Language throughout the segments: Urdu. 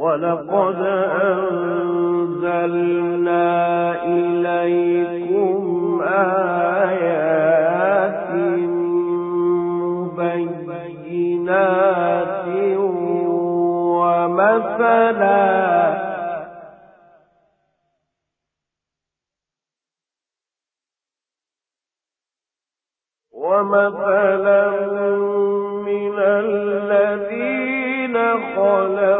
ولقد أنزلنا إليكم آيات مبينات ومثلا ومثلا من الذين خلوا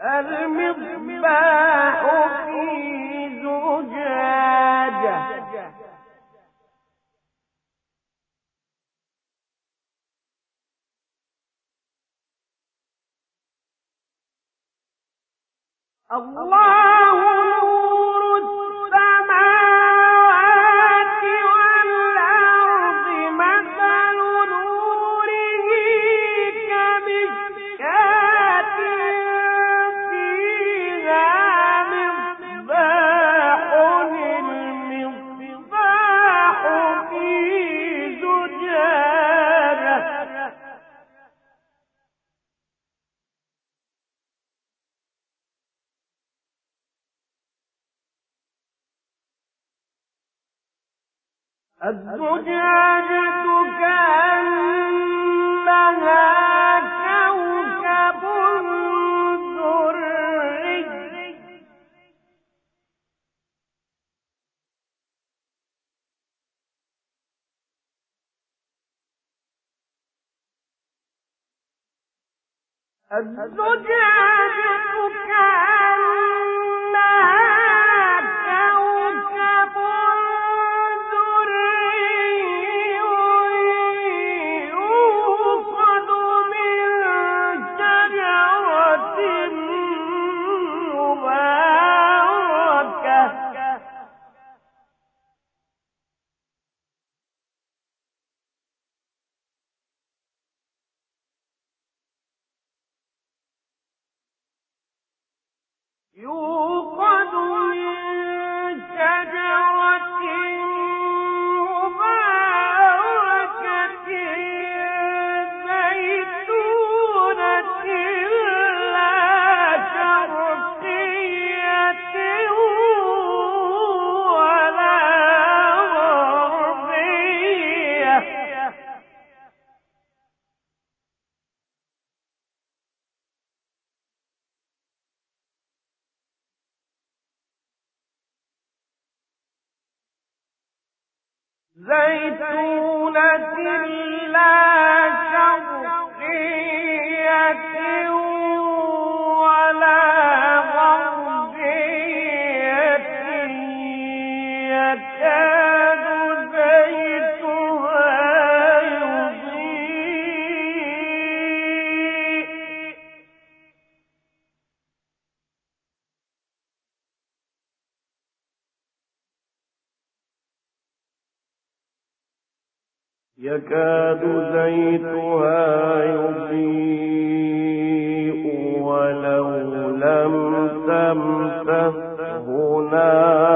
المصباح في زجاجة الله الزجاجة كأنها كوكب دري الزجاجة كأنها زيتونة لا يكاد زيتها يضيء ولو لم تمسسه نار.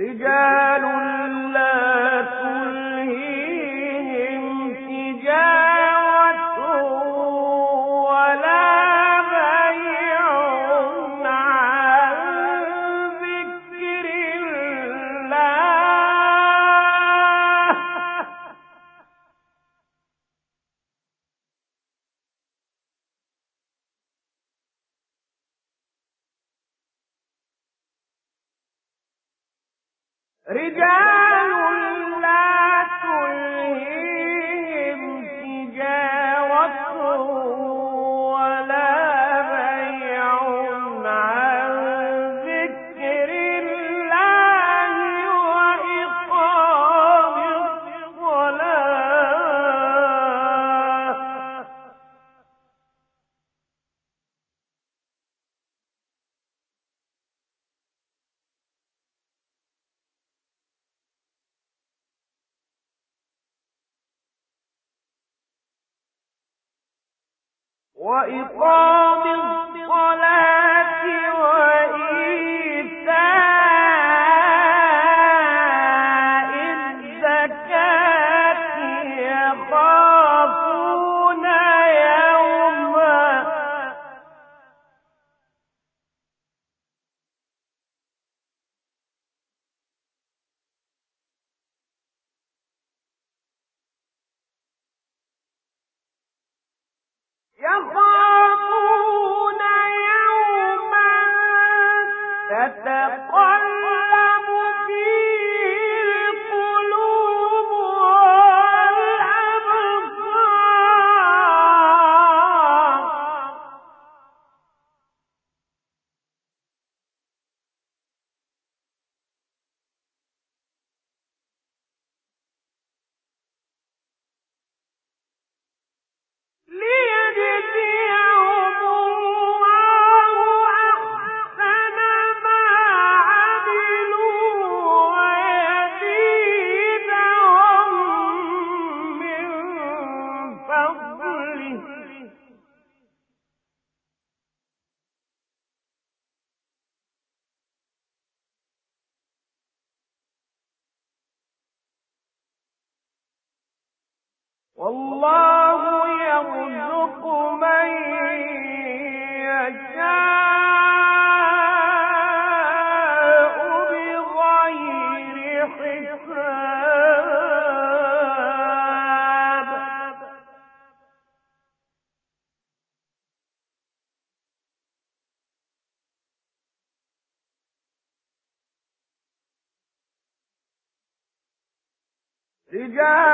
رجال رجال لا وإقام الصلاة والله يرزق من يشاء بغير حساب. رجال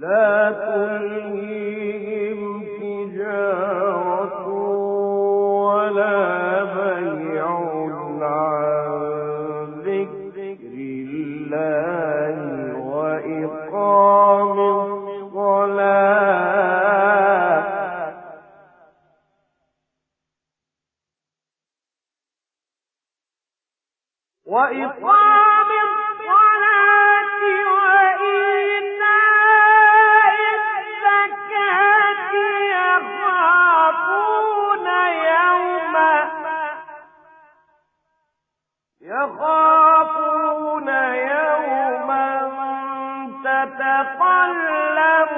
لا تلهيهم تجارة ولا بيع عن ذكر الله وإقام الصلاة. وإقام يخافون يوما تتقلب